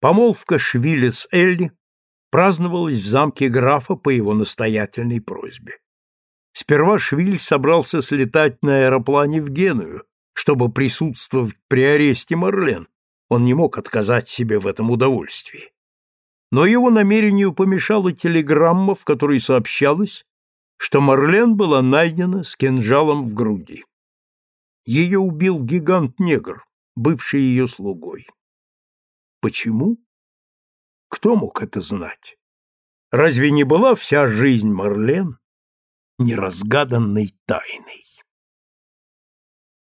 Помолвка Швиля с Элли праздновалась в замке графа по его настоятельной просьбе. Сперва Швиль собрался слетать на аэроплане в Геную, чтобы присутствовать при аресте Марлен. Он не мог отказать себе в этом удовольствии. Но его намерению помешала телеграмма, в которой сообщалось, что Марлен была найдена с кинжалом в груди. Ее убил гигант-негр, бывший ее слугой. Почему? Кто мог это знать? Разве не была вся жизнь Марлен неразгаданной тайной?